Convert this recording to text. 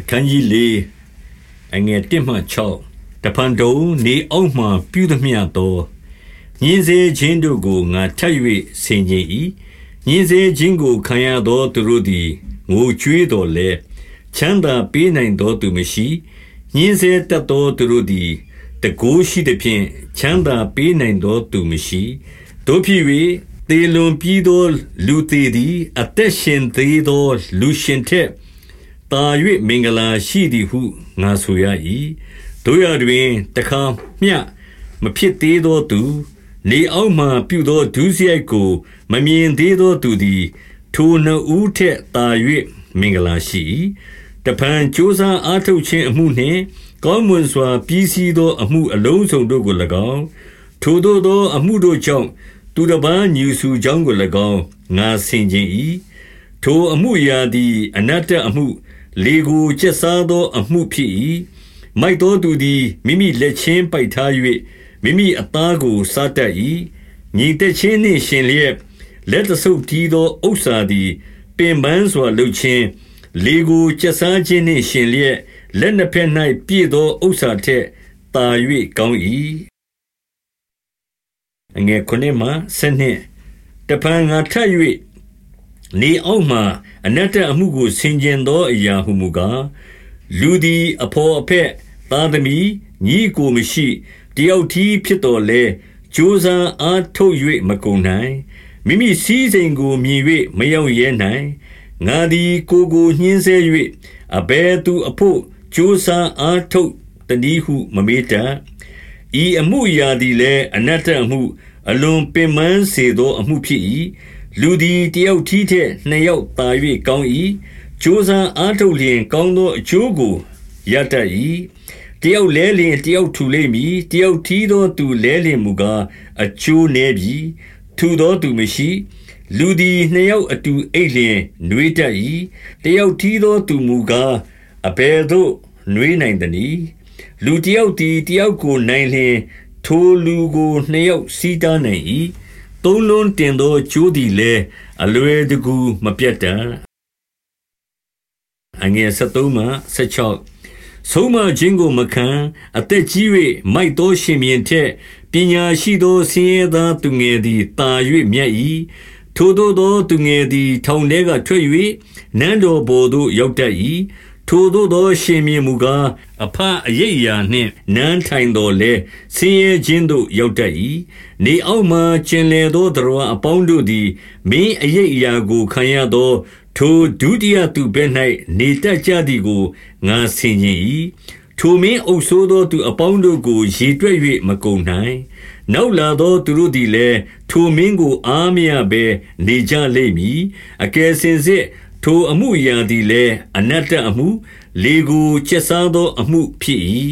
အခန်းကြီး၄အငယ်1မှ6တဖန်တုံနေအောက်မှပြုသမျှသောညင်းစေခြင်းတို့ကိုငါထပ်၍ဆင်ခြင်၏ညင်းစေခြင်းကိုခံရသောသူတို့သည်ငိုကြွေးတော်လဲချမ်းသာပေးနိုင်သောသူမရှိညင်းစေတတ်သောသူတို့သည်တကိုးရှိသည်ဖြင့်ချမ်းသာပေးနိုင်သောသူမရှိတို့ဖြစ်၍တေလွန်ပြီးသောလူသေးသည်အသက်ရှင်သေးသောလူရှင်ထက် တာ၍မင်္ဂလာရှိသည်ဟုငါဆိုရ၏တို့ရတွင်တခါမျှမဖြစ်သေးသောသူနေအောက်မှပြုသောဒုစရိုက်ကို မမြင်သေးသောသူသည် ထိုနှစ်ဦးထက်တာ၍မင်္ဂလာရှိ၏တပံကြိုးစားအားထုတ်ခြင်းအမှုနှင့် ကောင်းမွန်စွာပြီးစီးသောအမှုအလုံးစုံတို့ကို၎င်းထိုတို့သောအမှုတို့ကြောင့်သူတစ်ပါးညူဆူကြောင်းကို၎င်းငါဆင်ခြင်း၏ထိုအမှုရာသည် အနတ္တအမှု လေကိုကျက်စားသောအမှုဖြစ်၏မိုက်သောသူသည်မိမိလက်ချင်းပိုက်ထား၍မိမိအသားကိုစားတတ်၏ညီတက်ချင်းနှင့်ရှင်လျက်လက်တဆုပ်တီးသောဥစ္စာသည် ပင်ပန်းစွာလှုပ်ခြင်းလေကိုကျက်စားခြင်းနှင့်ရှင်လျက်လက်နှစ်ဖက်၌ပြည့်သောဥစ္စာထက်သာ၍ကောင်း၏အငယ်ခုနှစ်မှဆနှစ်တပံငါထ၍ နေအောက်မှအနတ္တအမှုကိုဆင်ခြင်သောအရာဟုမူကားလူသည်အဖော်အဖက်သားသမီးညီကိုမရှိတယောက်တည်းဖြစ်တော်လဲကြိုးစားအားထုတ်၍မကုန်နိုင်မိမိစည်းစိမ်ကိုမြင်၍မရောက်ရဲနိုင်ငါသည်ကိုကိုညှင်းဆဲ၍အဘဲသူအဖို့ကြိုးစားအားထုတ်တနည်းဟုမမေးတတ်ဤအမှုရာသည်လည်းအနတ္တအမှု အလွန်ပင်ပန်းစေသောအမှုဖြစ်၏ လူသည်တယောက်ထီးထက်နှစ်ယောက်သာ၍ကောင်း၏ကြိုးစားအားထုတ်လျင် ကောင်းသောအကျိုးကိုရတတ်၏တယောက်လဲလျင်တယောက်ထူလိမ့်မည်တယောက်ထီးသောသူလဲလျင်မူကားအကျိုးနည်းပြီထူသောသူမရှိလူသည်နှစ်ယောက်အတူအိတ်လျင်နှွေးတတ်၏တယောက်ထီးသောသူမူကားအဘယ်သို့နှွေးနိုင်သနည်းလူတယောက်သည်တယောက်ကိုနိုင်လျင်ထိုလူကိုနှစ်ယောက်စီးတားနိုင်၏ သုံးလုံးတင်သောကြိုးသည်လည်းအလွယ်တကူမပြတ်တတ်အငယ်73မှ76ဆုံးမခြင်းကိုမခံအသက်ကြီး၍မိုက်သောရှင်မြင်းထက်ပညာရှိသောဆင်းရဲသားသူငယ်သည်တာ၍မြတ်၏ထိုသောသောသူငယ်သည် ထောင်ထဲကထွက်၍နန်းတော်ဘော်သို့ရောက်တတ်၏ ထိုသို့သော ရှင်မြင်းမူကားအဖအရိပ်ရာနှင့် နန်းထိုင်တော်လဲဆင်းရဲခြင်းသို့ ရောက်တတ်၏နေအောက်မှကျင်လည်သောတရားအပေါင်းတို့သည် မင်းအရိပ်ရာကို ခံရသော ထိုဒုတိယသူဘက်၌နေတတ်ကြသည်ကို ငါဆင်ခြင်၏ထိုမင်းအုပ်ဆိုးသော သူအပေါင်းတို့ကို ရေတွက်၍မကုန်နိုင် နောက်လာသော သူတို့သည်လည်း ထိုမင်းကို အားမရဘဲ နေကြလိမ့်မည် အကယ်စင်စစ် ထိုအမှုအရာသည်လည်း အနတ္တအမှု လေကိုကျက်စားသောအမှုဖြစ်၏